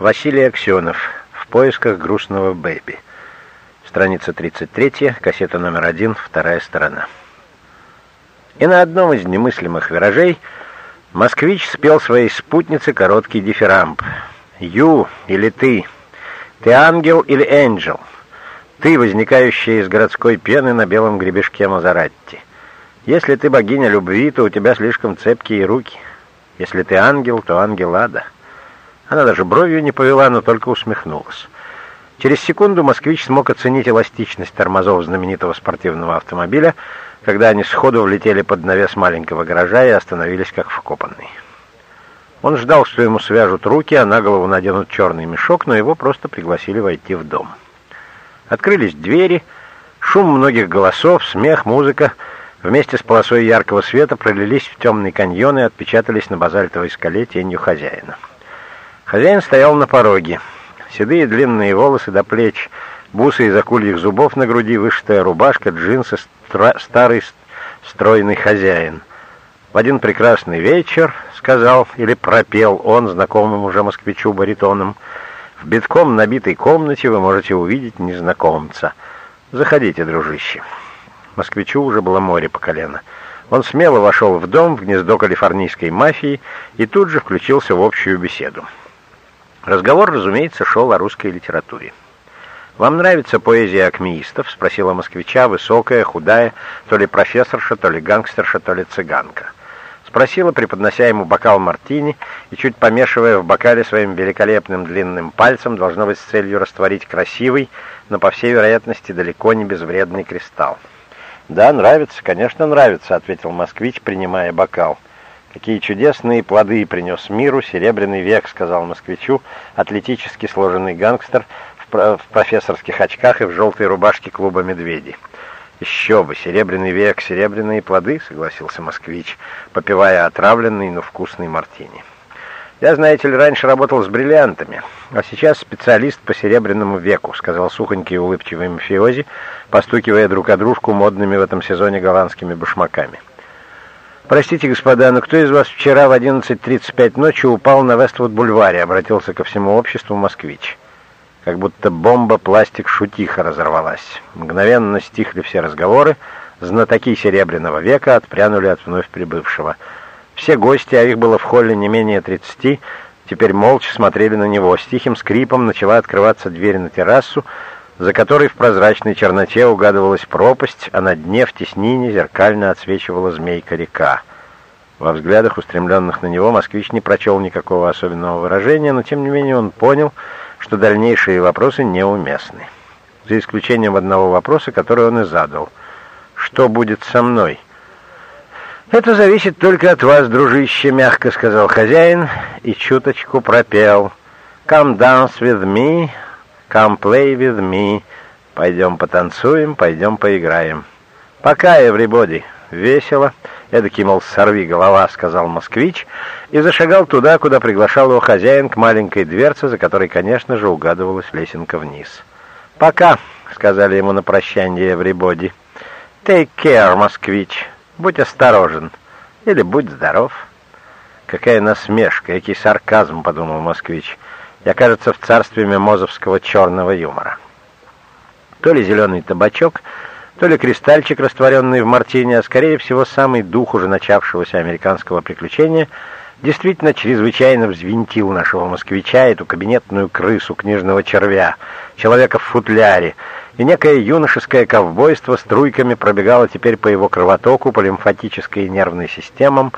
Василий Аксенов. В поисках грустного бэби. Страница 33, кассета номер один, вторая сторона. И на одном из немыслимых виражей москвич спел своей спутнице короткий дифирамб. «Ю» или «ты», «ты ангел» или «энджел», «ты», возникающая из городской пены на белом гребешке Мазаратти. Если ты богиня любви, то у тебя слишком цепкие руки. Если ты ангел, то ангел ада. Она даже бровью не повела, но только усмехнулась. Через секунду москвич смог оценить эластичность тормозов знаменитого спортивного автомобиля, когда они сходу влетели под навес маленького гаража и остановились как вкопанные. Он ждал, что ему свяжут руки, а на голову наденут черный мешок, но его просто пригласили войти в дом. Открылись двери, шум многих голосов, смех, музыка вместе с полосой яркого света пролились в темный каньон и отпечатались на базальтовой скале тенью хозяина. Хозяин стоял на пороге. Седые длинные волосы до плеч, бусы из акульих зубов на груди, вышитая рубашка, джинсы, старый стройный хозяин. В один прекрасный вечер, сказал или пропел он знакомым уже москвичу баритоном, в битком набитой комнате вы можете увидеть незнакомца. Заходите, дружище. Москвичу уже было море по колено. Он смело вошел в дом, в гнездо калифорнийской мафии, и тут же включился в общую беседу. Разговор, разумеется, шел о русской литературе. «Вам нравится поэзия акмеистов?» — спросила москвича, высокая, худая, то ли профессорша, то ли гангстерша, то ли цыганка. Спросила, преподнося ему бокал мартини и чуть помешивая в бокале своим великолепным длинным пальцем, должно быть с целью растворить красивый, но, по всей вероятности, далеко не безвредный кристалл. «Да, нравится, конечно, нравится», — ответил москвич, принимая бокал. «Какие чудесные плоды принес миру серебряный век», — сказал москвичу, атлетически сложенный гангстер в, профессорских очках и в желтой рубашке клуба «Медведи». «Еще бы, серебряный век, серебряные плоды», — согласился москвич, попивая отравленный, но вкусный мартини. «Я, знаете ли, раньше работал с бриллиантами, а сейчас специалист по серебряному веку», — сказал сухонький и улыбчивый мафиози, постукивая друг о дружку модными в этом сезоне голландскими башмаками. «Простите, господа, но кто из вас вчера в 11.35 ночи упал на Вествуд-бульваре?» — обратился ко всему обществу москвич. Как будто бомба пластик-шутиха разорвалась. Мгновенно стихли все разговоры, знатоки Серебряного века отпрянули от вновь прибывшего. Все гости, а их было в холле не менее 30, теперь молча смотрели на него. С тихим скрипом начала открываться дверь на террасу, за которой в прозрачной черноте угадывалась пропасть, а на дне в теснине зеркально отсвечивала змейка-река. Во взглядах, устремленных на него, москвич не прочел никакого особенного выражения, но тем не менее он понял, что дальнейшие вопросы неуместны. За исключением одного вопроса, который он и задал. «Что будет со мной?» «Это зависит только от вас, дружище», — мягко сказал хозяин и чуточку пропел. «Come dance with me, Come play with me. Пойдем потанцуем, пойдем поиграем. Пока, everybody. Весело. Эдакий, мол, сорви голова, сказал москвич, и зашагал туда, куда приглашал его хозяин к маленькой дверце, за которой, конечно же, угадывалась лесенка вниз. «Пока», — сказали ему на прощание everybody. «Take care, москвич. Будь осторожен. Или будь здоров». «Какая насмешка, какой сарказм», — подумал москвич. Я, кажется, в царстве мимозовского черного юмора. То ли зеленый табачок, то ли кристальчик, растворенный в мартине, а скорее всего самый дух уже начавшегося американского приключения, действительно чрезвычайно взвинтил нашего москвича, эту кабинетную крысу, книжного червя, человека в футляре, и некое юношеское ковбойство струйками пробегало теперь по его кровотоку, по лимфатической и нервной системам,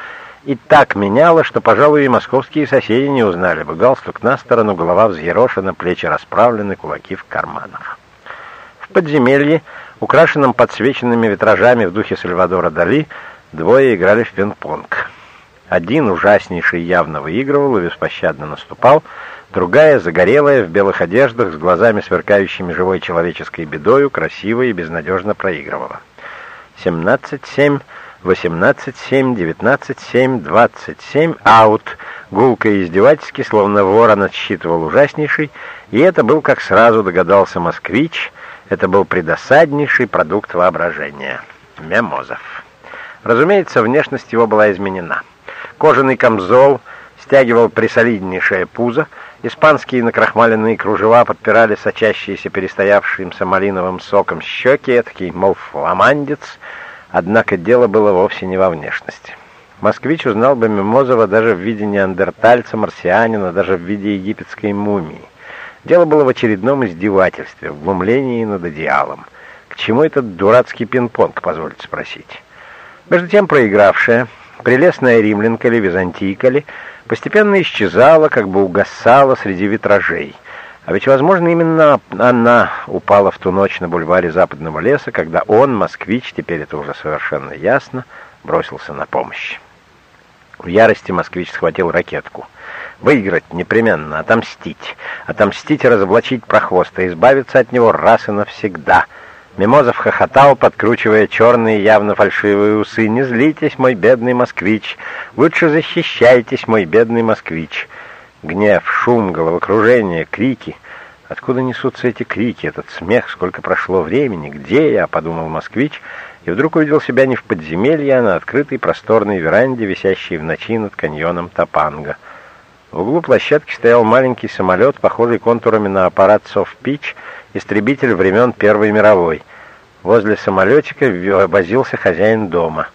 и так меняло, что, пожалуй, и московские соседи не узнали бы. Галстук на сторону, голова взъерошена, плечи расправлены, кулаки в карманах. В подземелье, украшенном подсвеченными витражами в духе Сальвадора Дали, двое играли в пинг-понг. Один, ужаснейший, явно выигрывал и беспощадно наступал, другая, загорелая, в белых одеждах, с глазами сверкающими живой человеческой бедою, красиво и безнадежно проигрывала. Семнадцать семь 18-7, 19-7, 27, аут. Гулко и издевательски, словно ворон отсчитывал ужаснейший, и это был, как сразу догадался москвич, это был предосаднейший продукт воображения. Мемозов. Разумеется, внешность его была изменена. Кожаный камзол стягивал присолиднейшее пузо, Испанские накрахмаленные кружева подпирали сочащиеся перестоявшимся малиновым соком щеки, этакий, мол, фламандец, однако дело было вовсе не во внешности. Москвич узнал бы Мимозова даже в виде неандертальца, марсианина, даже в виде египетской мумии. Дело было в очередном издевательстве, в глумлении над идеалом. К чему этот дурацкий пинг-понг, позвольте спросить? Между тем проигравшая, прелестная римлянка или византийка ли, постепенно исчезала, как бы угасала среди витражей. А ведь, возможно, именно она упала в ту ночь на бульваре Западного леса, когда он, москвич, теперь это уже совершенно ясно, бросился на помощь. В ярости москвич схватил ракетку. Выиграть непременно, отомстить. Отомстить и разоблачить прохвоста, избавиться от него раз и навсегда — Мимозов хохотал, подкручивая черные, явно фальшивые усы. «Не злитесь, мой бедный москвич! Лучше защищайтесь, мой бедный москвич!» Гнев, шум, головокружение, крики. Откуда несутся эти крики, этот смех, сколько прошло времени, где я, подумал москвич, и вдруг увидел себя не в подземелье, а на открытой просторной веранде, висящей в ночи над каньоном Топанга. В углу площадки стоял маленький самолет, похожий контурами на аппарат «Совпич», истребитель времен Первой мировой. Возле самолетика возился хозяин дома.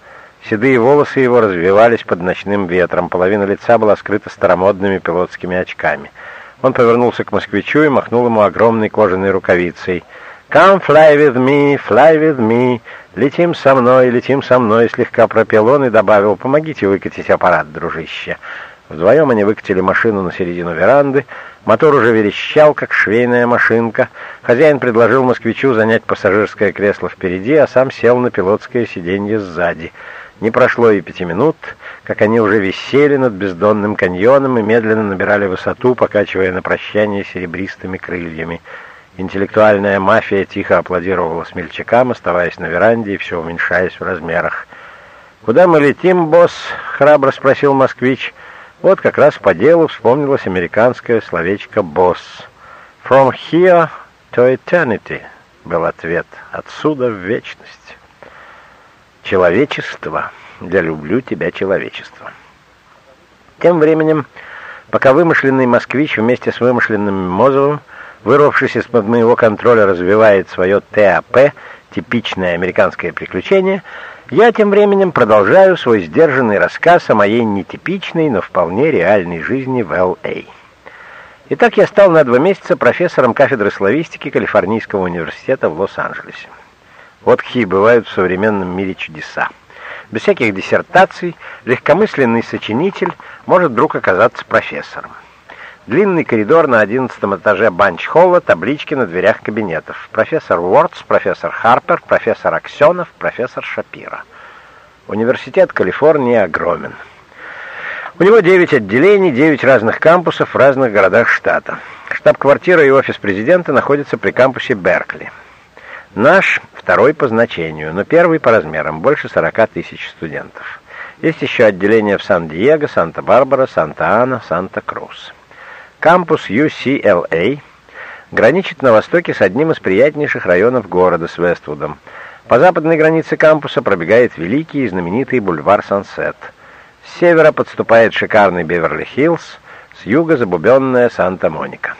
Седые волосы его развивались под ночным ветром, половина лица была скрыта старомодными пилотскими очками. Он повернулся к москвичу и махнул ему огромной кожаной рукавицей. «Come fly with me, fly with me, летим со мной, летим со мной», слегка пропел он и добавил, «помогите выкатить аппарат, дружище». Вдвоем они выкатили машину на середину веранды, Мотор уже верещал, как швейная машинка. Хозяин предложил москвичу занять пассажирское кресло впереди, а сам сел на пилотское сиденье сзади. Не прошло и пяти минут, как они уже висели над бездонным каньоном и медленно набирали высоту, покачивая на прощание серебристыми крыльями. Интеллектуальная мафия тихо аплодировала смельчакам, оставаясь на веранде и все уменьшаясь в размерах. «Куда мы летим, босс?» — храбро спросил москвич. — вот как раз по делу вспомнилось американское словечко «босс». «From here to eternity» был ответ. «Отсюда в вечность». «Человечество. Я люблю тебя, человечество». Тем временем, пока вымышленный москвич вместе с вымышленным Мозовым, вырвавшись из-под моего контроля, развивает свое ТАП, типичное американское приключение, я тем временем продолжаю свой сдержанный рассказ о моей нетипичной, но вполне реальной жизни в Л.А. Итак, я стал на два месяца профессором кафедры славистики Калифорнийского университета в Лос-Анджелесе. Вот какие бывают в современном мире чудеса. Без всяких диссертаций легкомысленный сочинитель может вдруг оказаться профессором. Длинный коридор на одиннадцатом этаже банч-холла, таблички на дверях кабинетов. Профессор Уордс, профессор Харпер, профессор Аксенов, профессор Шапира. Университет Калифорнии огромен. У него 9 отделений, 9 разных кампусов в разных городах штата. Штаб-квартира и офис президента находятся при кампусе Беркли. Наш второй по значению, но первый по размерам, больше 40 тысяч студентов. Есть еще отделения в Сан-Диего, Санта-Барбара, Санта-Ана, Санта-Крус. Кампус UCLA граничит на востоке с одним из приятнейших районов города, с Вествудом. По западной границе кампуса пробегает великий и знаменитый бульвар Сансет. С севера подступает шикарный Беверли-Хиллз, с юга забубенная Санта-Моника.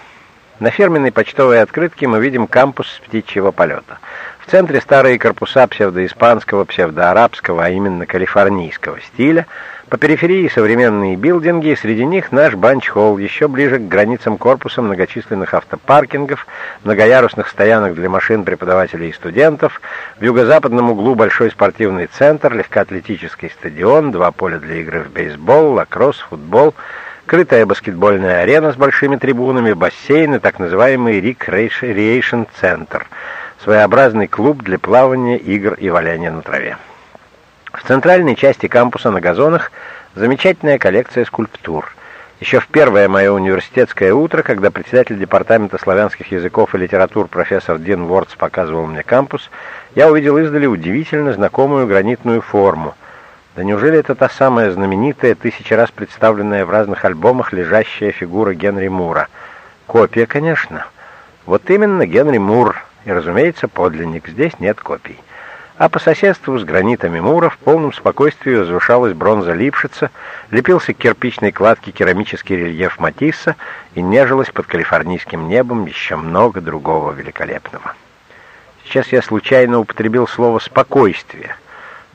На фирменной почтовой открытке мы видим кампус птичьего полета. В центре старые корпуса псевдоиспанского, псевдоарабского, а именно калифорнийского стиля – по периферии современные билдинги, среди них наш банч-холл, еще ближе к границам корпуса многочисленных автопаркингов, многоярусных стоянок для машин преподавателей и студентов, в юго-западном углу большой спортивный центр, легкоатлетический стадион, два поля для игры в бейсбол, лакросс, футбол, крытая баскетбольная арена с большими трибунами, бассейн и так называемый рекреейшн-центр, своеобразный клуб для плавания, игр и валяния на траве. В центральной части кампуса на газонах замечательная коллекция скульптур. Еще в первое мое университетское утро, когда председатель департамента славянских языков и литератур профессор Дин Вордс показывал мне кампус, я увидел издали удивительно знакомую гранитную форму. Да неужели это та самая знаменитая, тысячи раз представленная в разных альбомах лежащая фигура Генри Мура? Копия, конечно. Вот именно Генри Мур, и, разумеется, подлинник. Здесь нет копий. А по соседству с гранитами Мура в полном спокойствии возвышалась бронза Липшица, лепился к кирпичной кладке керамический рельеф Матисса и нежилось под калифорнийским небом еще много другого великолепного. Сейчас я случайно употребил слово «спокойствие»,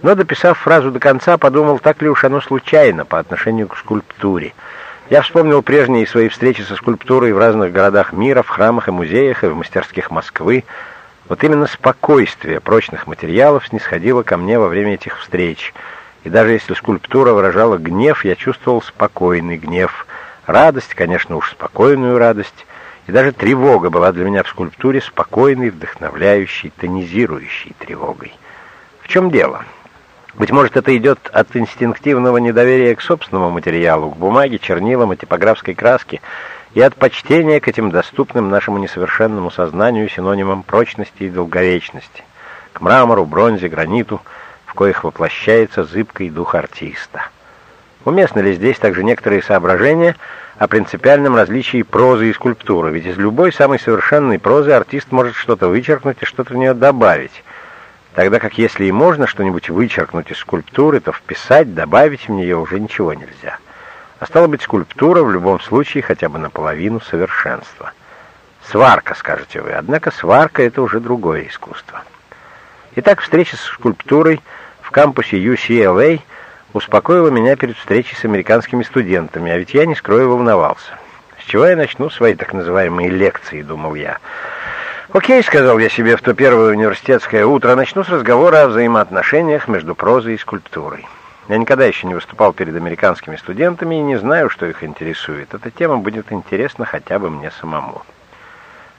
но, дописав фразу до конца, подумал, так ли уж оно случайно по отношению к скульптуре. Я вспомнил прежние свои встречи со скульптурой в разных городах мира, в храмах и музеях, и в мастерских Москвы, вот именно спокойствие прочных материалов снисходило ко мне во время этих встреч. И даже если скульптура выражала гнев, я чувствовал спокойный гнев. Радость, конечно, уж спокойную радость. И даже тревога была для меня в скульптуре спокойной, вдохновляющей, тонизирующей тревогой. В чем дело? Быть может, это идет от инстинктивного недоверия к собственному материалу, к бумаге, чернилам и типографской краске, и от почтения к этим доступным нашему несовершенному сознанию синонимам прочности и долговечности, к мрамору, бронзе, граниту, в коих воплощается зыбкий дух артиста. Уместны ли здесь также некоторые соображения о принципиальном различии прозы и скульптуры? Ведь из любой самой совершенной прозы артист может что-то вычеркнуть и что-то в нее добавить, тогда как если и можно что-нибудь вычеркнуть из скульптуры, то вписать, добавить в нее уже ничего нельзя. А стала быть, скульптура в любом случае хотя бы наполовину совершенства. Сварка, скажете вы. Однако сварка — это уже другое искусство. Итак, встреча с скульптурой в кампусе UCLA успокоила меня перед встречей с американскими студентами, а ведь я, не скрою, волновался. С чего я начну свои так называемые лекции, думал я. «Окей», — сказал я себе в то первое университетское утро, начну с разговора о взаимоотношениях между прозой и скульптурой. Я никогда еще не выступал перед американскими студентами и не знаю, что их интересует. Эта тема будет интересна хотя бы мне самому.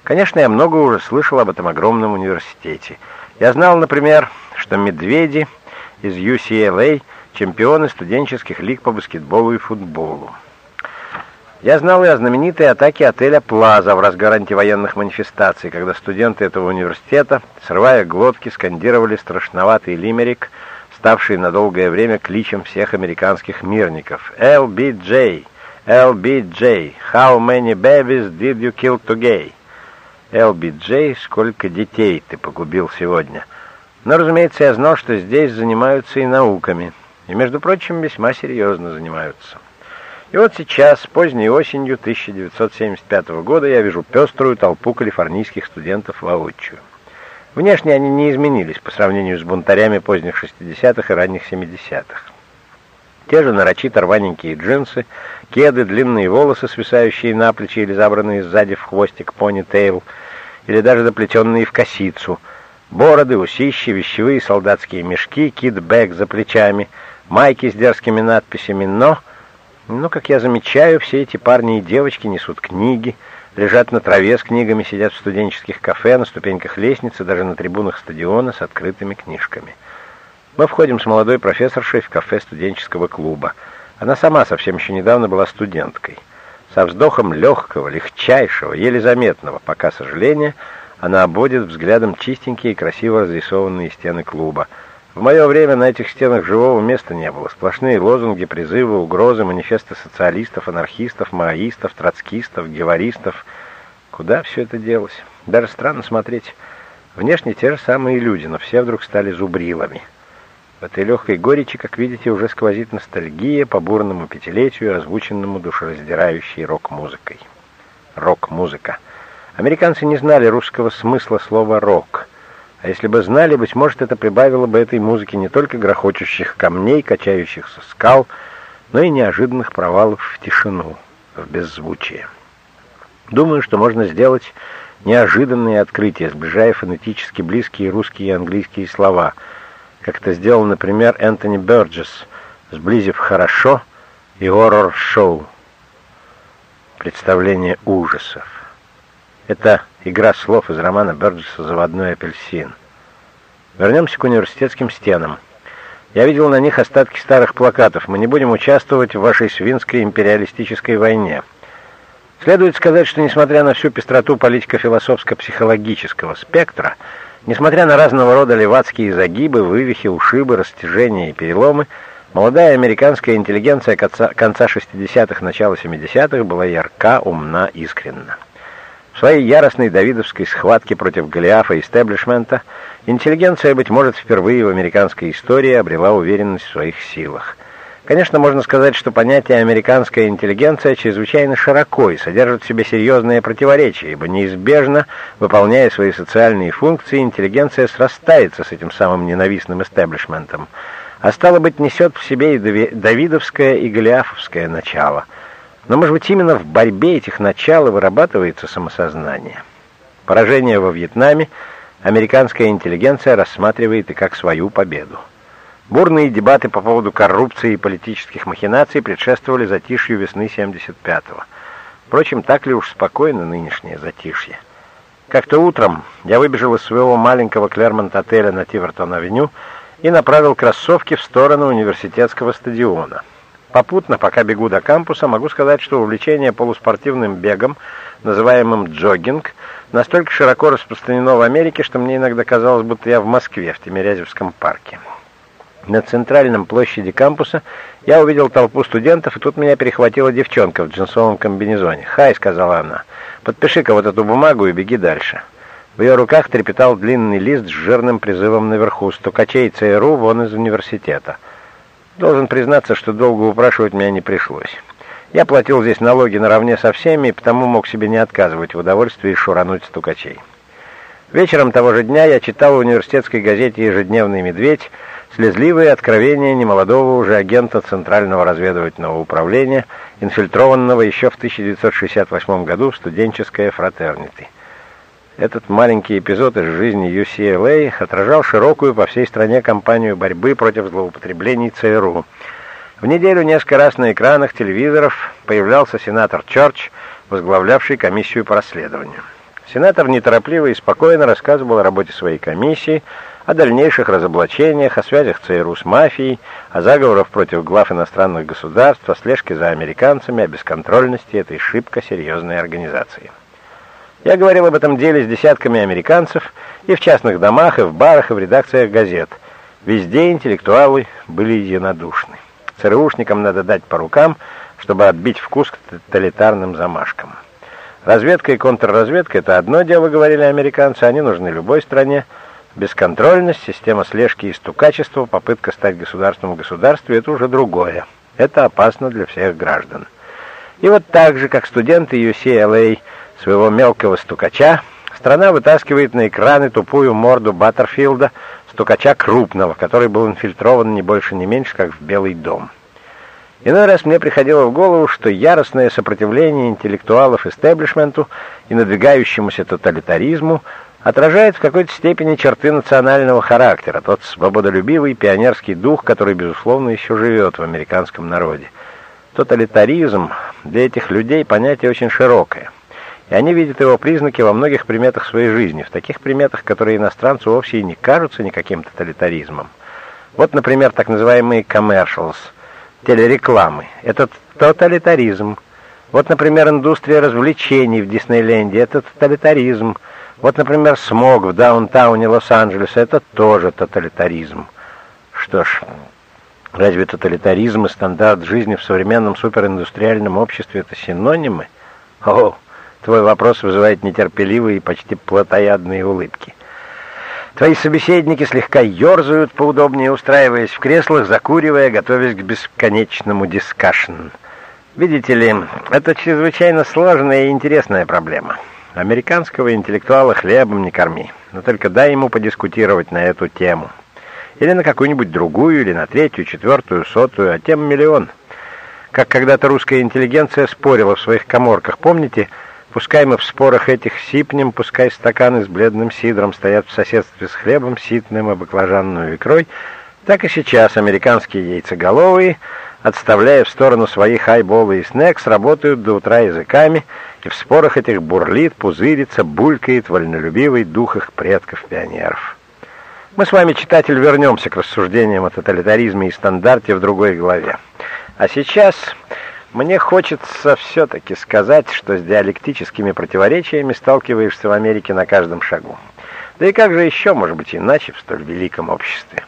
Конечно, я много уже слышал об этом огромном университете. Я знал, например, что медведи из UCLA – чемпионы студенческих лиг по баскетболу и футболу. Я знал и о знаменитой атаке отеля «Плаза» в разгар антивоенных манифестаций, когда студенты этого университета, срывая глотки, скандировали страшноватый лимерик – ставший на долгое время кличем всех американских мирников. LBJ, LBJ, how many babies did you kill today? LBJ, сколько детей ты погубил сегодня? Но, разумеется, я знал, что здесь занимаются и науками. И, между прочим, весьма серьезно занимаются. И вот сейчас, поздней осенью 1975 года, я вижу пеструю толпу калифорнийских студентов воочию. Внешне они не изменились по сравнению с бунтарями поздних 60-х и ранних 70-х. Те же нарочито рваненькие джинсы, кеды, длинные волосы, свисающие на плечи или забранные сзади в хвостик pony-tail, или даже заплетенные в косицу, бороды, усищи, вещевые солдатские мешки, kit-bag за плечами, майки с дерзкими надписями, но... Но, как я замечаю, все эти парни и девочки несут книги, лежат на траве с книгами, сидят в студенческих кафе, на ступеньках лестницы, даже на трибунах стадиона с открытыми книжками. Мы входим с молодой профессоршей в кафе студенческого клуба. Она сама совсем еще недавно была студенткой. Со вздохом легкого, легчайшего, еле заметного, пока сожаления, она обводит взглядом чистенькие и красиво разрисованные стены клуба. В мое время на этих стенах живого места не было. Сплошные лозунги, призывы, угрозы, манифесты социалистов, анархистов, маоистов, троцкистов, геваристов. Куда все это делось? Даже странно смотреть. Внешне те же самые люди, но все вдруг стали зубрилами. В этой легкой горечи, как видите, уже сквозит ностальгия по бурному пятилетию, озвученному душераздирающей рок-музыкой. Рок-музыка. Американцы не знали русского смысла слова «рок». А если бы знали, быть может, это прибавило бы этой музыке не только грохочущих камней, качающихся скал, но и неожиданных провалов в тишину, в беззвучие. Думаю, что можно сделать неожиданные открытия, сближая фонетически близкие русские и английские слова, как это сделал, например, Энтони Бёрджес, сблизив «хорошо» и «хоррор-шоу» представление ужасов. Это игра слов из романа Бёрджеса «Заводной апельсин». Вернемся к университетским стенам. Я видел на них остатки старых плакатов. Мы не будем участвовать в вашей свинской империалистической войне. Следует сказать, что несмотря на всю пестроту политико-философско-психологического спектра, несмотря на разного рода левацкие загибы, вывихи, ушибы, растяжения и переломы, молодая американская интеллигенция конца 60-х, начала 70-х была ярка, умна, искренна. Своей яростной давидовской схватке против Голиафа и истеблишмента интеллигенция, быть может, впервые в американской истории обрела уверенность в своих силах. Конечно, можно сказать, что понятие «американская интеллигенция» чрезвычайно широко и содержит в себе серьезные противоречия, ибо неизбежно, выполняя свои социальные функции, интеллигенция срастается с этим самым ненавистным истеблишментом, а стало быть, несет в себе и давидовское, и голиафовское начало. Но, может быть, именно в борьбе этих начал вырабатывается самосознание. Поражение во Вьетнаме американская интеллигенция рассматривает и как свою победу. Бурные дебаты по поводу коррупции и политических махинаций предшествовали затишью весны 75-го. Впрочем, так ли уж спокойно нынешнее затишье? Как-то утром я выбежал из своего маленького Клермонт-отеля на Тивертон-авеню и направил кроссовки в сторону университетского стадиона. Попутно, пока бегу до кампуса, могу сказать, что увлечение полуспортивным бегом, называемым джогинг, настолько широко распространено в Америке, что мне иногда казалось, будто я в Москве, в Тимирязевском парке. На центральном площади кампуса я увидел толпу студентов, и тут меня перехватила девчонка в джинсовом комбинезоне. «Хай», — сказала она, — «подпиши-ка вот эту бумагу и беги дальше». В ее руках трепетал длинный лист с жирным призывом наверху «Стукачей ЦРУ вон из университета». Должен признаться, что долго упрашивать меня не пришлось. Я платил здесь налоги наравне со всеми, и потому мог себе не отказывать в удовольствии шурануть стукачей. Вечером того же дня я читал в университетской газете «Ежедневный медведь» слезливые откровения немолодого уже агента Центрального разведывательного управления, инфильтрованного еще в 1968 году в студенческое фратернити. Этот маленький эпизод из жизни UCLA отражал широкую по всей стране кампанию борьбы против злоупотреблений ЦРУ. В неделю несколько раз на экранах телевизоров появлялся сенатор Чорч, возглавлявший комиссию по расследованию. Сенатор неторопливо и спокойно рассказывал о работе своей комиссии, о дальнейших разоблачениях, о связях ЦРУ с мафией, о заговорах против глав иностранных государств, о слежке за американцами, о бесконтрольности этой шибко серьезной организации. Я говорил об этом деле с десятками американцев и в частных домах, и в барах, и в редакциях газет. Везде интеллектуалы были единодушны. ЦРУшникам надо дать по рукам, чтобы отбить вкус к тоталитарным замашкам. Разведка и контрразведка — это одно дело, говорили американцы, они нужны любой стране, Бесконтрольность, система слежки и стукачества, попытка стать государством в государстве – это уже другое. Это опасно для всех граждан. И вот так же, как студенты UCLA своего мелкого стукача, страна вытаскивает на экраны тупую морду Баттерфилда, стукача крупного, который был инфильтрован не больше, не меньше, как в Белый дом. Иной раз мне приходило в голову, что яростное сопротивление интеллектуалов истеблишменту и надвигающемуся тоталитаризму отражает в какой-то степени черты национального характера, тот свободолюбивый пионерский дух, который, безусловно, еще живет в американском народе. Тоталитаризм для этих людей понятие очень широкое, и они видят его признаки во многих приметах своей жизни, в таких приметах, которые иностранцу вовсе и не кажутся никаким тоталитаризмом. Вот, например, так называемые commercials, телерекламы. Это тоталитаризм. Вот, например, индустрия развлечений в Диснейленде. Это тоталитаризм. Вот, например, смог в даунтауне Лос-Анджелеса – это тоже тоталитаризм. Что ж, разве тоталитаризм и стандарт жизни в современном супериндустриальном обществе – это синонимы? О, твой вопрос вызывает нетерпеливые и почти плотоядные улыбки. Твои собеседники слегка ерзают, поудобнее устраиваясь в креслах, закуривая, готовясь к бесконечному дискашн. Видите ли, это чрезвычайно сложная и интересная проблема. Американского интеллектуала хлебом не корми, но только дай ему подискутировать на эту тему. Или на какую-нибудь другую, или на третью, четвертую, сотую, а тем миллион. Как когда-то русская интеллигенция спорила в своих коморках, помните? Пускай мы в спорах этих сипнем, пускай стаканы с бледным сидром стоят в соседстве с хлебом, ситным и баклажанную икрой, так и сейчас американские яйцеголовые, отставляя в сторону свои хайболы и снекс, работают до утра языками, и в спорах этих бурлит, пузырится, булькает вольнолюбивый дух их предков-пионеров. Мы с вами, читатель, вернемся к рассуждениям о тоталитаризме и стандарте в другой главе. А сейчас мне хочется все-таки сказать, что с диалектическими противоречиями сталкиваешься в Америке на каждом шагу. Да и как же еще, может быть, иначе в столь великом обществе?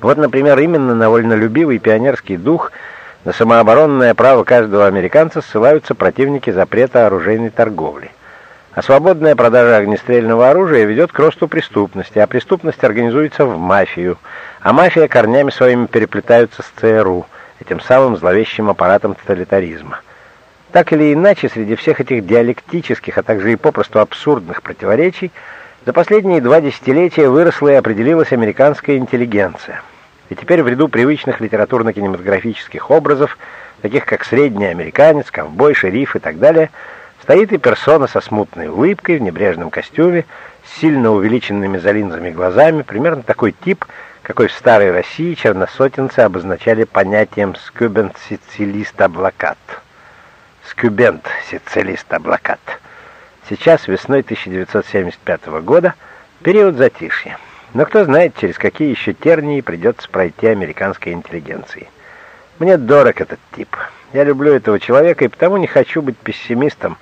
Вот, например, именно на вольнолюбивый пионерский дух – на самооборонное право каждого американца ссылаются противники запрета оружейной торговли. А свободная продажа огнестрельного оружия ведет к росту преступности, а преступность организуется в мафию, а мафия корнями своими переплетаются с ЦРУ, этим самым зловещим аппаратом тоталитаризма. Так или иначе, среди всех этих диалектических, а также и попросту абсурдных противоречий, за последние два десятилетия выросла и определилась американская интеллигенция. И теперь в ряду привычных литературно-кинематографических образов, таких как средний американец, ковбой, шериф и так далее – Стоит и персона со смутной улыбкой в небрежном костюме, с сильно увеличенными за линзами глазами, примерно такой тип, какой в старой России черносотенцы обозначали понятием «скюбент сицилист облакат». «Скюбент сицилист облакат». Сейчас, весной 1975 года, период затишья. Но кто знает, через какие еще тернии придется пройти американской интеллигенции. Мне дорог этот тип. Я люблю этого человека и потому не хочу быть пессимистом,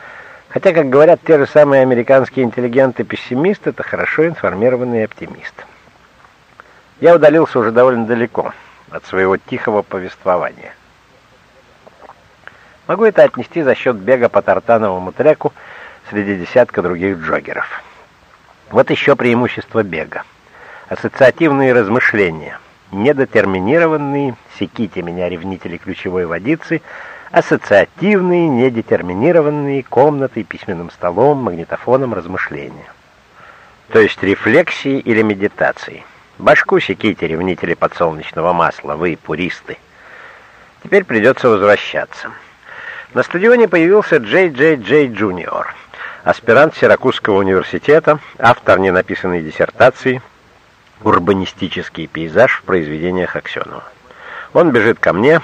хотя, как говорят те же самые американские интеллигенты, пессимист — это хорошо информированный оптимист. Я удалился уже довольно далеко от своего тихого повествования. Могу это отнести за счет бега по тартановому треку среди десятка других джогеров. Вот еще преимущество бега. Ассоциативные размышления — недетерминированные, секите меня, ревнители ключевой водицы, ассоциативные, недетерминированные комнатой, письменным столом, магнитофоном размышления. То есть рефлексии или медитации. Башку секите, ревнители подсолнечного масла, вы, пуристы. Теперь придется возвращаться. На стадионе появился Джей Джей Джей Джуниор, аспирант Сиракузского университета, автор ненаписанной диссертации – урбанистический пейзаж в произведениях Аксенова. Он бежит ко мне,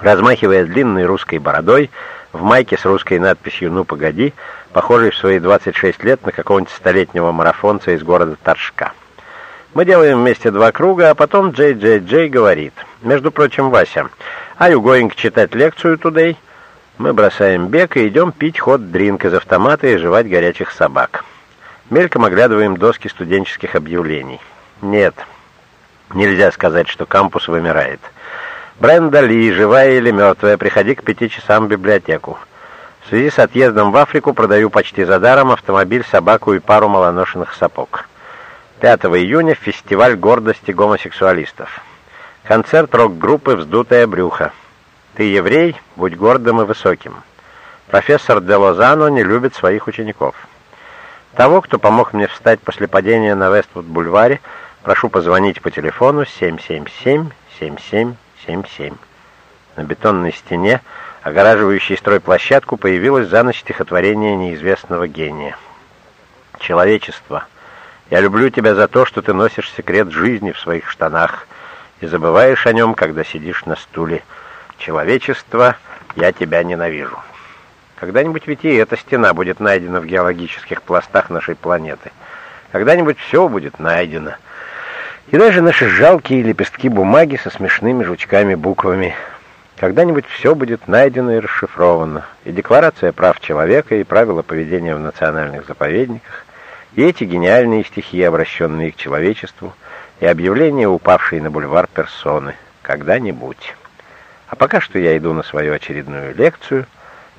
размахивая длинной русской бородой, в майке с русской надписью «Ну, погоди», похожий в свои 26 лет на какого-нибудь столетнего марафонца из города Торжка. Мы делаем вместе два круга, а потом Джей Джей Джей говорит, «Между прочим, Вася, are you going читать лекцию today?» Мы бросаем бег и идем пить хот-дринк из автомата и жевать горячих собак. Мельком оглядываем доски студенческих объявлений. Нет, нельзя сказать, что кампус вымирает. Бренда Ли, живая или мертвая, приходи к пяти часам в библиотеку. В связи с отъездом в Африку продаю почти за даром автомобиль, собаку и пару малоношенных сапог. 5 июня фестиваль гордости гомосексуалистов. Концерт рок-группы «Вздутое брюхо». Ты еврей, будь гордым и высоким. Профессор Де Лозано не любит своих учеников. Того, кто помог мне встать после падения на Вествуд-бульваре, Прошу позвонить по телефону 777-7777. На бетонной стене, огораживающей стройплощадку, появилось за ночь стихотворение неизвестного гения. «Человечество, я люблю тебя за то, что ты носишь секрет жизни в своих штанах и забываешь о нем, когда сидишь на стуле. Человечество, я тебя ненавижу». Когда-нибудь ведь и эта стена будет найдена в геологических пластах нашей планеты. Когда-нибудь все будет найдено — и даже наши жалкие лепестки бумаги со смешными жучками-буквами. Когда-нибудь все будет найдено и расшифровано. И Декларация прав человека, и правила поведения в национальных заповедниках, и эти гениальные стихи, обращенные к человечеству, и объявления, упавшие на бульвар персоны. Когда-нибудь. А пока что я иду на свою очередную лекцию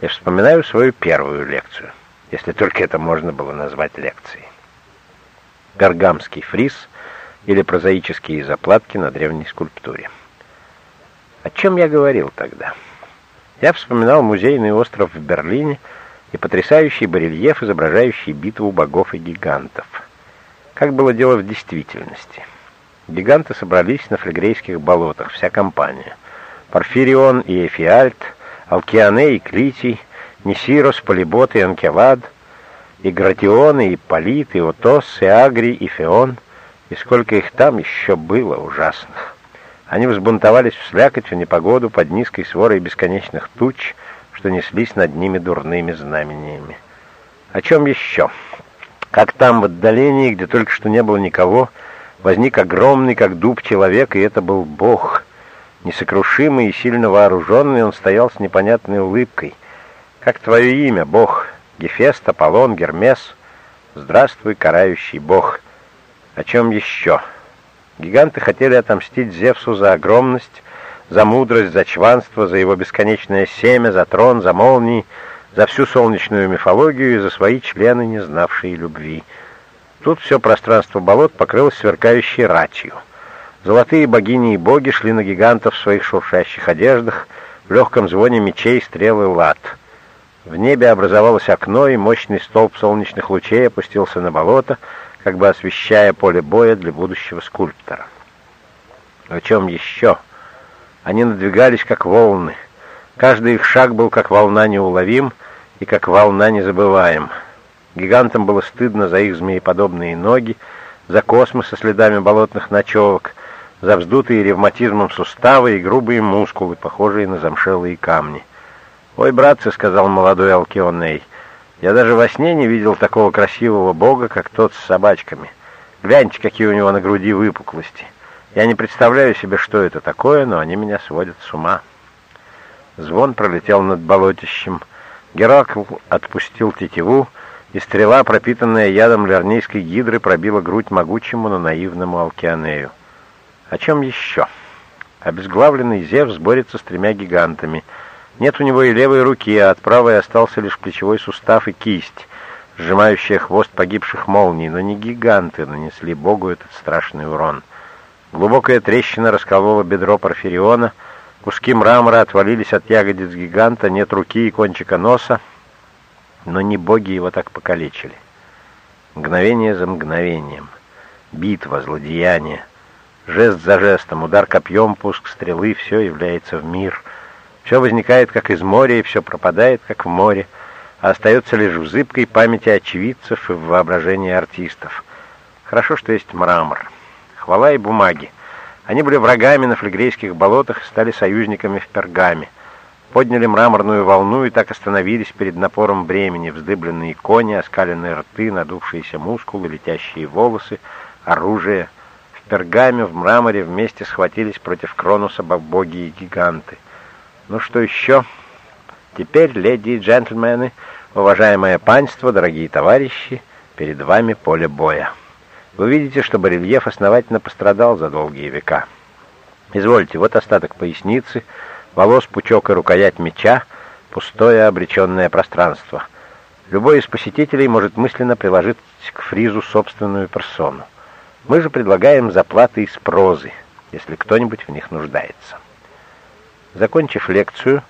и вспоминаю свою первую лекцию, если только это можно было назвать лекцией. Гаргамский фриз — или прозаические заплатки на древней скульптуре. О чем я говорил тогда? Я вспоминал музейный остров в Берлине и потрясающий барельеф, изображающий битву богов и гигантов. Как было дело в действительности? Гиганты собрались на флегрейских болотах, вся компания. Порфирион и Эфиальт, Алкиане и Клитий, Несирос, Полибот и Анкевад, и Гратион, и Ипполит, и Отос, и Агри, и Феон — и сколько их там еще было ужасных. Они взбунтовались в слякоть, в непогоду, под низкой сворой бесконечных туч, что неслись над ними дурными знамениями. О чем еще? Как там, в отдалении, где только что не было никого, возник огромный, как дуб, человек, и это был Бог. Несокрушимый и сильно вооруженный, он стоял с непонятной улыбкой. «Как твое имя, Бог? Гефест, Аполлон, Гермес? Здравствуй, карающий Бог!» О чем еще? Гиганты хотели отомстить Зевсу за огромность, за мудрость, за чванство, за его бесконечное семя, за трон, за молнии, за всю солнечную мифологию и за свои члены, не знавшие любви. Тут все пространство болот покрылось сверкающей рачью. Золотые богини и боги шли на гигантов в своих шуршащих одеждах, в легком звоне мечей, стрелы, лад. В небе образовалось окно, и мощный столб солнечных лучей опустился на болото, как бы освещая поле боя для будущего скульптора. О чем еще? Они надвигались, как волны. Каждый их шаг был, как волна, неуловим, и как волна незабываем. Гигантам было стыдно за их змееподобные ноги, за космы со следами болотных ночевок, за вздутые ревматизмом суставы и грубые мускулы, похожие на замшелые камни. «Ой, братцы», — сказал молодой Алкионей, — «я даже во сне не видел такого красивого бога, как тот с собачками. Гляньте, какие у него на груди выпуклости. Я не представляю себе, что это такое, но они меня сводят с ума». Звон пролетел над болотищем. Геракл отпустил тетиву, и стрела, пропитанная ядом лернейской гидры, пробила грудь могучему, но наивному Алкианею. О чем еще? Обезглавленный Зевс борется с тремя гигантами. Нет у него и левой руки, а от правой остался лишь плечевой сустав и кисть, сжимающая хвост погибших молний, но не гиганты нанесли богу этот страшный урон. Глубокая трещина расколола бедро Порфириона, куски мрамора отвалились от ягодиц гиганта, нет руки и кончика носа, но не боги его так покалечили. Мгновение за мгновением. Битва, злодеяние. Жест за жестом, удар копьем, пуск стрелы, все является в мир. Все возникает, как из моря, и все пропадает, как в море, а остается лишь в зыбкой памяти очевидцев и в воображении артистов. Хорошо, что есть мрамор. Хвала и бумаги. Они были врагами на флегрейских болотах и стали союзниками в Пергаме подняли мраморную волну и так остановились перед напором бремени, вздыбленные кони, оскаленные рты, надувшиеся мускулы, летящие волосы, оружие. В пергаме, в мраморе вместе схватились против Кронуса боги и гиганты. Ну что еще? Теперь, леди и джентльмены, уважаемое панство, дорогие товарищи, перед вами поле боя. Вы видите, что барельеф основательно пострадал за долгие века. Извольте, вот остаток поясницы — волос, пучок и рукоять меча, пустое обреченное пространство. Любой из посетителей может мысленно приложить к фризу собственную персону. Мы же предлагаем заплаты из прозы, если кто-нибудь в них нуждается. Закончив лекцию,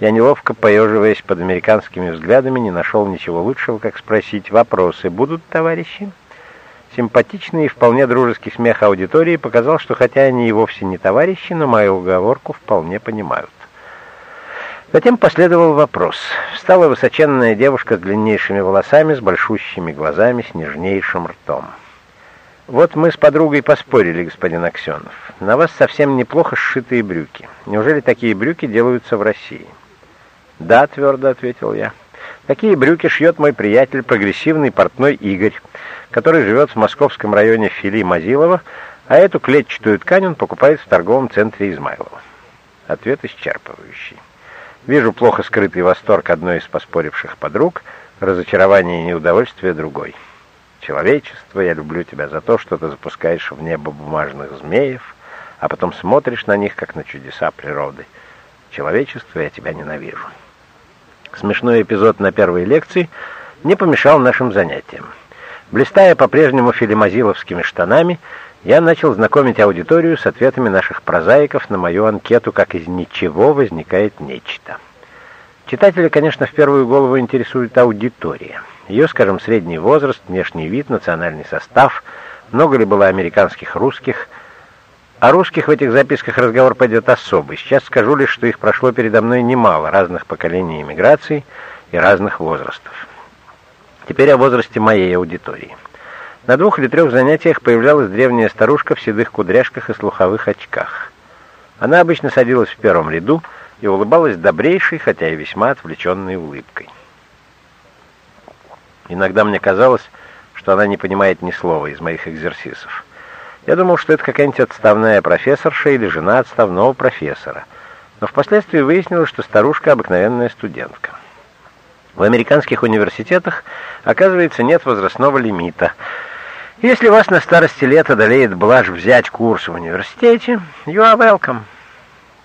я, неловко поеживаясь под американскими взглядами, не нашел ничего лучшего, как спросить, вопросы будут, товарищи? Симпатичный и вполне дружеский смех аудитории показал, что хотя они и вовсе не товарищи, но мою уговорку вполне понимают. Затем последовал вопрос. Встала высоченная девушка с длиннейшими волосами, с большущими глазами, с нежнейшим ртом. «Вот мы с подругой поспорили, господин Аксенов. На вас совсем неплохо сшитые брюки. Неужели такие брюки делаются в России?» «Да», — твердо ответил я. «Такие брюки шьет мой приятель, прогрессивный портной Игорь» который живет в московском районе Фили Мазилова, а эту клетчатую ткань он покупает в торговом центре Измайлова. Ответ исчерпывающий. Вижу плохо скрытый восторг одной из поспоривших подруг, разочарование и неудовольствие другой. Человечество, я люблю тебя за то, что ты запускаешь в небо бумажных змеев, а потом смотришь на них, как на чудеса природы. Человечество, я тебя ненавижу. Смешной эпизод на первой лекции не помешал нашим занятиям. Блистая по-прежнему филимазиловскими штанами, я начал знакомить аудиторию с ответами наших прозаиков на мою анкету «Как из ничего возникает нечто». Читателя, конечно, в первую голову интересует аудитория. Ее, скажем, средний возраст, внешний вид, национальный состав, много ли было американских русских. О русских в этих записках разговор пойдет особый. Сейчас скажу лишь, что их прошло передо мной немало разных поколений иммиграции и разных возрастов. Теперь о возрасте моей аудитории. На двух или трех занятиях появлялась древняя старушка в седых кудряшках и слуховых очках. Она обычно садилась в первом ряду и улыбалась добрейшей, хотя и весьма отвлеченной улыбкой. Иногда мне казалось, что она не понимает ни слова из моих экзерсисов. Я думал, что это какая-нибудь отставная профессорша или жена отставного профессора. Но впоследствии выяснилось, что старушка обыкновенная студентка. В американских университетах, оказывается, нет возрастного лимита. Если вас на старости лет одолеет блажь взять курс в университете, you are welcome.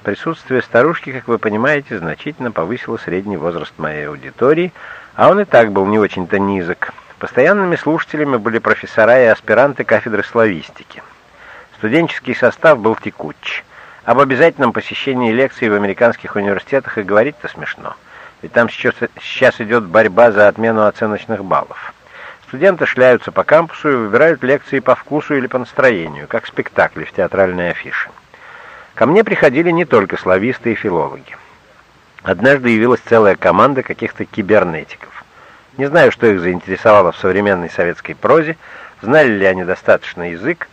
Присутствие старушки, как вы понимаете, значительно повысило средний возраст моей аудитории, а он и так был не очень-то низок. Постоянными слушателями были профессора и аспиранты кафедры славистики. Студенческий состав был текуч. Об обязательном посещении лекций в американских университетах и говорить-то смешно. Ведь там сейчас, сейчас идет борьба за отмену оценочных баллов. Студенты шляются по кампусу и выбирают лекции по вкусу или по настроению, как спектакли в театральной афише. Ко мне приходили не только слависты и филологи. Однажды явилась целая команда каких-то кибернетиков. Не знаю, что их заинтересовало в современной советской прозе, знали ли они достаточно язык,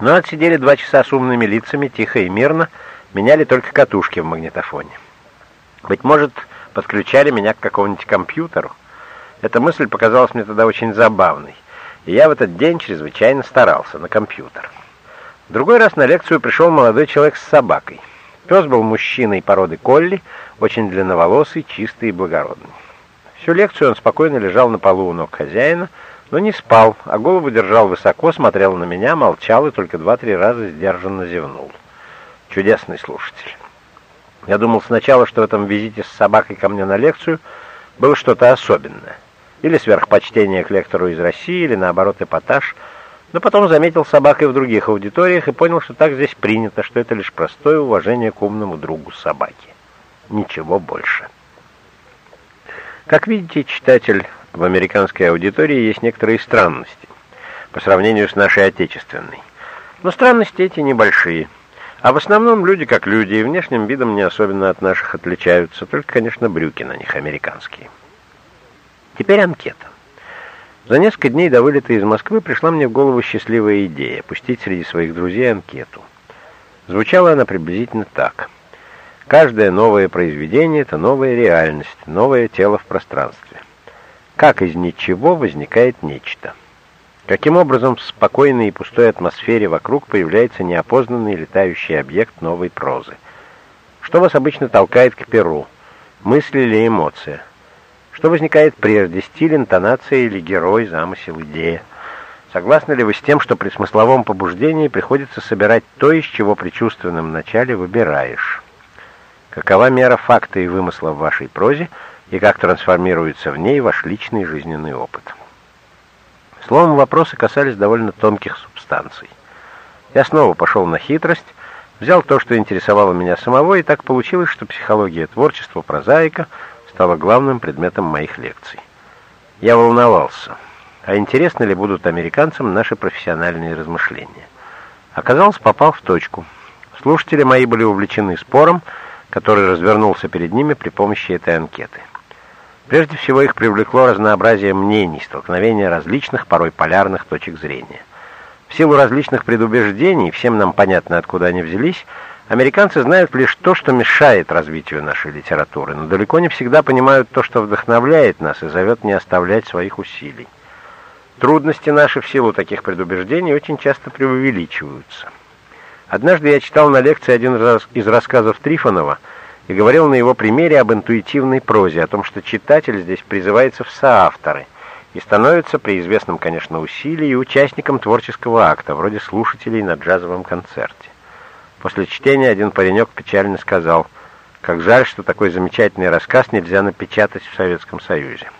но отсидели два часа с умными лицами, тихо и мирно, меняли только катушки в магнитофоне. Быть может, подключали меня к какому-нибудь компьютеру. Эта мысль показалась мне тогда очень забавной, и я в этот день чрезвычайно старался на компьютер. Другой раз на лекцию пришел молодой человек с собакой. Пес был мужчиной породы колли, очень длинноволосый, чистый и благородный. Всю лекцию он спокойно лежал на полу у ног хозяина, но не спал, а голову держал высоко, смотрел на меня, молчал и только два-три раза сдержанно зевнул. Чудесный слушатель. Я думал сначала, что в этом визите с собакой ко мне на лекцию было что-то особенное. Или сверхпочтение к лектору из России, или наоборот эпатаж. Но потом заметил собакой в других аудиториях и понял, что так здесь принято, что это лишь простое уважение к умному другу собаки. Ничего больше. Как видите, читатель, в американской аудитории есть некоторые странности по сравнению с нашей отечественной. Но странности эти небольшие. А в основном люди как люди, и внешним видом не особенно от наших отличаются, только, конечно, брюки на них американские. Теперь анкета. За несколько дней до вылета из Москвы пришла мне в голову счастливая идея пустить среди своих друзей анкету. Звучала она приблизительно так. Каждое новое произведение — это новая реальность, новое тело в пространстве. Как из ничего возникает нечто? Каким образом в спокойной и пустой атмосфере вокруг появляется неопознанный летающий объект новой прозы? Что вас обычно толкает к перу? Мысли или эмоция? Что возникает прежде, стиль, интонация или герой, замысел, идея? Согласны ли вы с тем, что при смысловом побуждении приходится собирать то, из чего при чувственном начале выбираешь? Какова мера факта и вымысла в вашей прозе, и как трансформируется в ней ваш личный жизненный опыт? Словом, вопросы касались довольно тонких субстанций. Я снова пошел на хитрость, взял то, что интересовало меня самого, и так получилось, что психология творчества прозаика стала главным предметом моих лекций. Я волновался, а интересны ли будут американцам наши профессиональные размышления. Оказалось, попал в точку. Слушатели мои были увлечены спором, который развернулся перед ними при помощи этой анкеты. Прежде всего их привлекло разнообразие мнений, столкновение различных, порой полярных точек зрения. В силу различных предубеждений, всем нам понятно, откуда они взялись, американцы знают лишь то, что мешает развитию нашей литературы, но далеко не всегда понимают то, что вдохновляет нас и зовет не оставлять своих усилий. Трудности наши в силу таких предубеждений очень часто преувеличиваются. Однажды я читал на лекции один из рассказов Трифонова и говорил на его примере об интуитивной прозе, о том, что читатель здесь призывается в соавторы и становится при известном, конечно, усилии участником творческого акта, вроде слушателей на джазовом концерте. После чтения один паренек печально сказал, как жаль, что такой замечательный рассказ нельзя напечатать в Советском Союзе.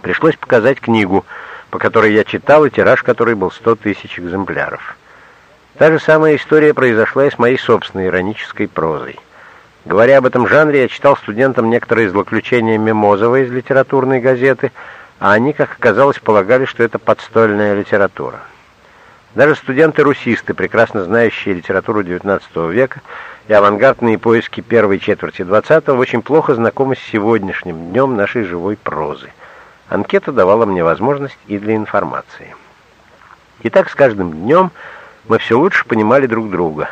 Пришлось показать книгу, по которой я читал, и тираж которой был 100 тысяч экземпляров. Та же самая история произошла и с моей собственной иронической прозой. Говоря об этом жанре, я читал студентам некоторые злоключения Мимозова из литературной газеты, а они, как оказалось, полагали, что это подстольная литература. Даже студенты-русисты, прекрасно знающие литературу XIX века и авангардные поиски первой четверти XX, очень плохо знакомы с сегодняшним днем нашей живой прозы. Анкета давала мне возможность и для информации. И так с каждым днем мы все лучше понимали друг друга.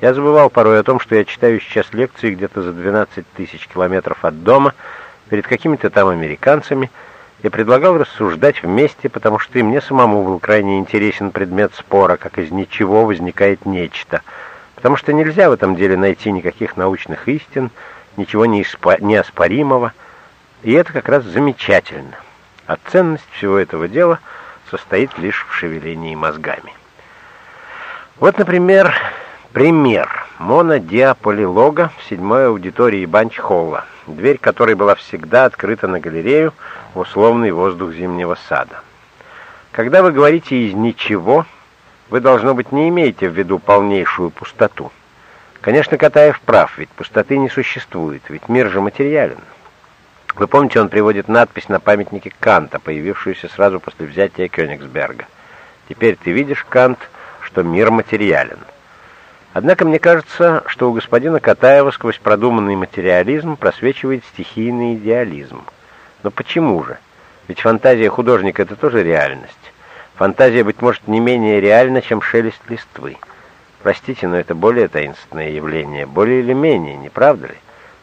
Я забывал порой о том, что я читаю сейчас лекции где-то за 12 тысяч километров от дома, перед какими-то там американцами, и предлагал рассуждать вместе, потому что и мне самому был крайне интересен предмет спора, как из ничего возникает нечто, потому что нельзя в этом деле найти никаких научных истин, ничего неоспоримого, и это как раз замечательно. А ценность всего этого дела состоит лишь в шевелении мозгами. Вот, например, пример. Мона Диаполилога в седьмой аудитории Банч-Холла, дверь которой была всегда открыта на галерею в условный воздух зимнего сада. Когда вы говорите «из ничего», вы, должно быть, не имеете в виду полнейшую пустоту. Конечно, Катаев прав, ведь пустоты не существует, ведь мир же материален. Вы помните, он приводит надпись на памятнике Канта, появившуюся сразу после взятия Кёнигсберга. Теперь ты видишь, Кант, что мир материален. Однако мне кажется, что у господина Катаева сквозь продуманный материализм просвечивает стихийный идеализм. Но почему же? Ведь фантазия художника — это тоже реальность. Фантазия, быть может, не менее реальна, чем шелест листвы. Простите, но это более таинственное явление, более или менее, не правда ли?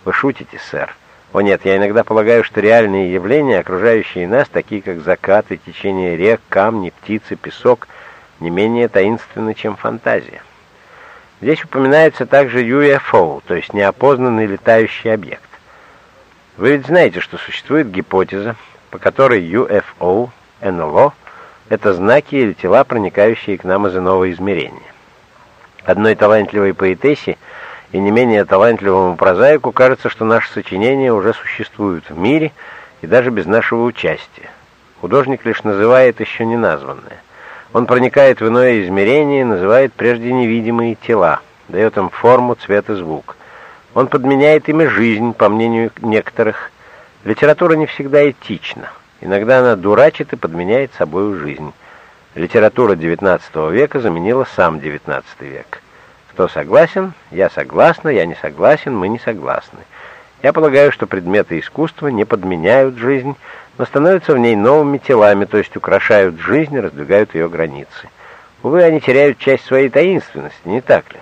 Вы шутите, сэр. О нет, я иногда полагаю, что реальные явления, окружающие нас, такие как закаты, течение рек, камни, птицы, песок, не менее таинственны, чем фантазия. Здесь упоминается также UFO, то есть неопознанный летающий объект. Вы ведь знаете, что существует гипотеза, по которой UFO, НЛО — это знаки или тела, проникающие к нам из иного измерения. Одной талантливой поэтессе и не менее талантливому прозаику кажется, что наши сочинения уже существуют в мире и даже без нашего участия. Художник лишь называет еще не названное — он проникает в иное измерение, называет прежде невидимые тела, дает им форму, цвет и звук. Он подменяет ими жизнь, по мнению некоторых. Литература не всегда этична. Иногда она дурачит и подменяет собою жизнь. Литература XIX века заменила сам XIX век. Кто согласен? Я согласна, я не согласен, мы не согласны. Я полагаю, что предметы искусства не подменяют жизнь, но становятся в ней новыми телами, то есть украшают жизнь, раздвигают ее границы. Увы, они теряют часть своей таинственности, не так ли?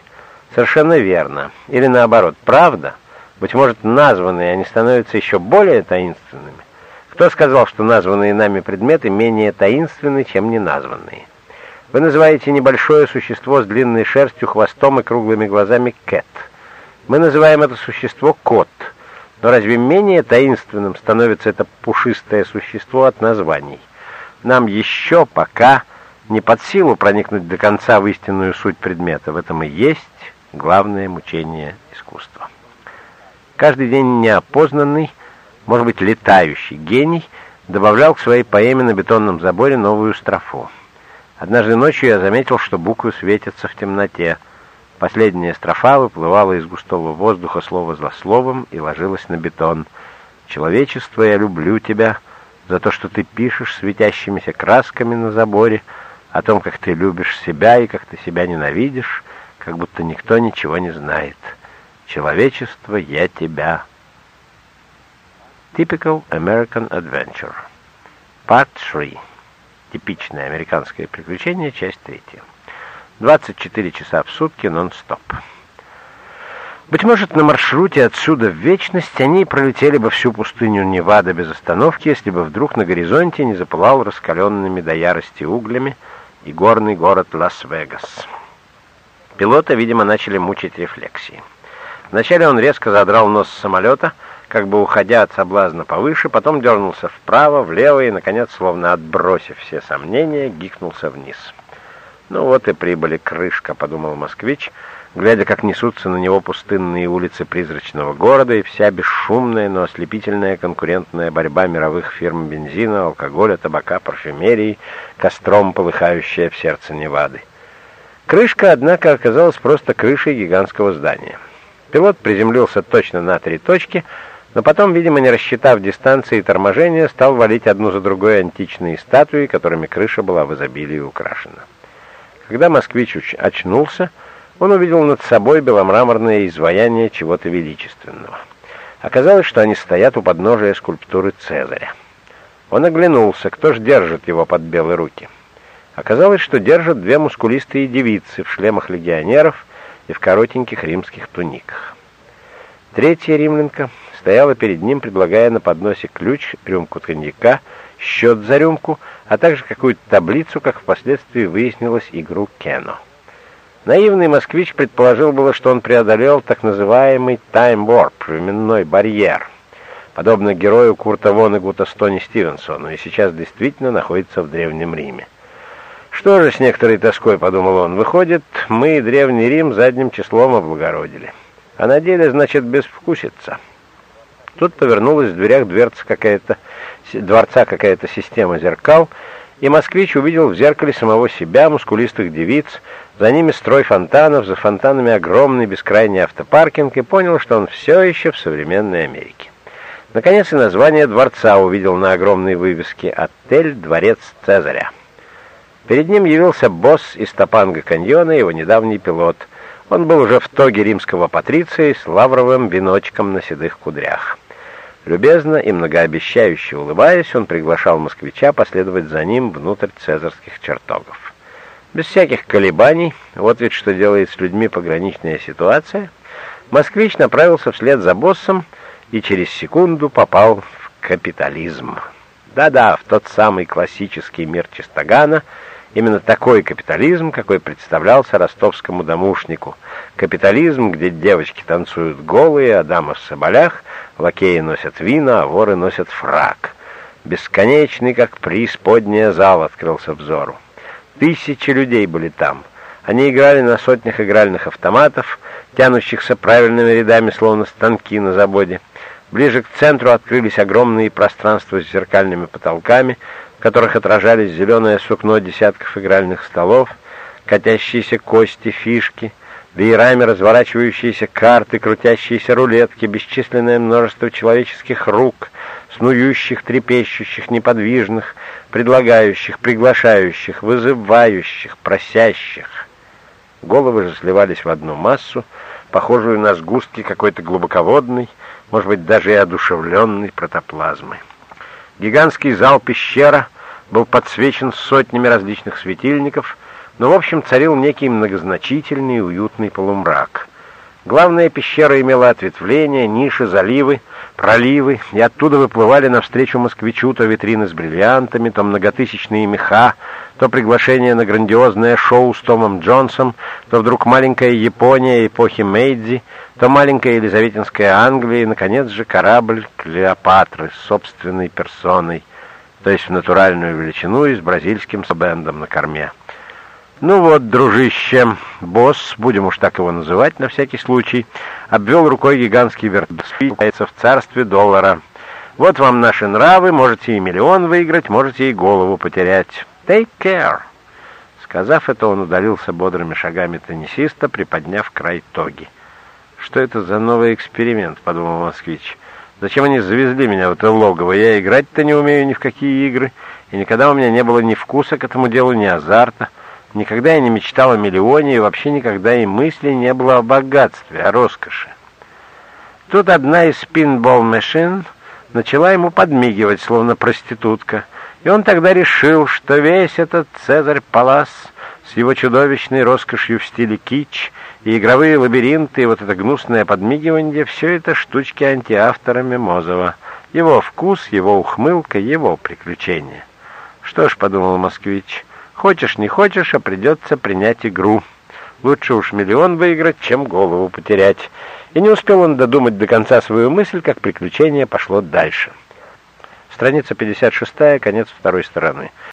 Совершенно верно. Или наоборот, правда? Быть может, названные они становятся еще более таинственными? Кто сказал, что названные нами предметы менее таинственны, чем неназванные? Вы называете небольшое существо с длинной шерстью, хвостом и круглыми глазами кэт. Мы называем это существо кот — но разве менее таинственным становится это пушистое существо от названий? Нам еще пока не под силу проникнуть до конца в истинную суть предмета. В этом и есть главное мучение искусства. Каждый день неопознанный, может быть, летающий гений добавлял к своей поэме на бетонном заборе новую строфу. Однажды ночью я заметил, что буквы светятся в темноте — Последняя строфа выплывала из густого воздуха слово за словом и ложилась на бетон. «Человечество, я люблю тебя за то, что ты пишешь светящимися красками на заборе, о том, как ты любишь себя и как ты себя ненавидишь, как будто никто ничего не знает. Человечество, я тебя». Typical American Adventure. Part 3. Типичное американское приключение, часть третья. 24 часа в сутки нон-стоп. Быть может, на маршруте отсюда в вечность они пролетели бы всю пустыню Невада без остановки, если бы вдруг на горизонте не запылал раскаленными до ярости углями и горный город Лас-Вегас. Пилота, видимо, начали мучить рефлексии. Вначале он резко задрал нос самолета, как бы уходя от соблазна повыше, потом дернулся вправо, влево и, наконец, словно отбросив все сомнения, гикнулся вниз. «Ну вот и прибыли крышка», — подумал москвич, глядя, как несутся на него пустынные улицы призрачного города и вся бесшумная, но ослепительная конкурентная борьба мировых фирм бензина, алкоголя, табака, парфюмерии, костром полыхающая в сердце Невады. Крышка, однако, оказалась просто крышей гигантского здания. Пилот приземлился точно на три точки, но потом, видимо, не рассчитав дистанции и торможения, стал валить одну за другой античные статуи, которыми крыша была в изобилии украшена. Когда москвич очнулся, он увидел над собой беломраморное изваяние чего-то величественного. Оказалось, что они стоят у подножия скульптуры Цезаря. Он оглянулся, кто ж держит его под белые руки. Оказалось, что держат две мускулистые девицы в шлемах легионеров и в коротеньких римских туниках. Третья римлянка стояла перед ним, предлагая на подносе ключ, рюмку коньяка, счет за рюмку — а также какую-то таблицу, как впоследствии выяснилось, игру Кено. Наивный москвич предположил было, что он преодолел так называемый Warp, временной барьер, подобно герою Курта Вонегута Стони Стивенсону, и сейчас действительно находится в Древнем Риме. Что же с некоторой тоской, подумал он, выходит, мы Древний Рим задним числом облагородили. А на деле, значит, безвкусица. Тут повернулась в дверях дверца какая-то, дворца какая-то система зеркал, и москвич увидел в зеркале самого себя, мускулистых девиц, за ними строй фонтанов, за фонтанами огромный бескрайний автопаркинг, и понял, что он все еще в современной Америке. Наконец и название дворца увидел на огромной вывеске «Отель Дворец Цезаря». Перед ним явился босс из Топанга каньона, его недавний пилот. Он был уже в тоге римского патриция с лавровым веночком на седых кудрях. Любезно и многообещающе улыбаясь, он приглашал москвича последовать за ним внутрь цезарских чертогов. Без всяких колебаний, вот ведь что делает с людьми пограничная ситуация, москвич направился вслед за боссом и через секунду попал в капитализм. Да-да, в тот самый классический мир Чистогана — Именно такой капитализм, какой представлялся ростовскому домушнику. Капитализм, где девочки танцуют голые, а дамы в соболях, лакеи носят вина, а воры носят фрак. Бесконечный, как преисподняя зал, открылся взору. Тысячи людей были там. Они играли на сотнях игральных автоматов, тянущихся правильными рядами, словно станки на заводе. Ближе к центру открылись огромные пространства с зеркальными потолками, которых отражались зеленое сукно десятков игральных столов, катящиеся кости, фишки, веерами разворачивающиеся карты, крутящиеся рулетки, бесчисленное множество человеческих рук, снующих, трепещущих, неподвижных, предлагающих, приглашающих, вызывающих, просящих. Головы же сливались в одну массу, похожую на сгустки какой-то глубоководной, может быть, даже и одушевленной протоплазмы. Гигантский зал пещера был подсвечен сотнями различных светильников, но в общем царил некий многозначительный и уютный полумрак. Главная пещера имела ответвления, ниши, заливы, проливы, и оттуда выплывали навстречу москвичу то витрины с бриллиантами, то многотысячные меха, то приглашение на грандиозное шоу с Томом Джонсом, то вдруг маленькая Япония эпохи Мейдзи, то маленькая Елизаветинская Англия и, наконец же, корабль Клеопатры с собственной персоной, то есть в натуральную величину и с бразильским бендом на корме. Ну вот, дружище, босс, будем уж так его называть на всякий случай, обвел рукой гигантский вертолет в царстве доллара. Вот вам наши нравы, можете и миллион выиграть, можете и голову потерять. Take care!» Сказав это, он удалился бодрыми шагами теннисиста, приподняв край тоги. «Что это за новый эксперимент?» — подумал москвич. «Зачем они завезли меня в это логово? Я играть-то не умею ни в какие игры, и никогда у меня не было ни вкуса к этому делу, ни азарта. Никогда я не мечтал о миллионе, и вообще никогда и мысли не было о богатстве, о роскоши. Тут одна из пинбол-машин начала ему подмигивать, словно проститутка — и он тогда решил, что весь этот Цезарь-Палас с его чудовищной роскошью в стиле кич и игровые лабиринты, и вот это гнусное подмигивание — все это штучки антиавтора Мимозова. Его вкус, его ухмылка, его приключения. Что ж, — подумал москвич, — хочешь не хочешь, а придется принять игру. Лучше уж миллион выиграть, чем голову потерять. И не успел он додумать до конца свою мысль, как приключение пошло дальше. Страница 56, конец второй стороны.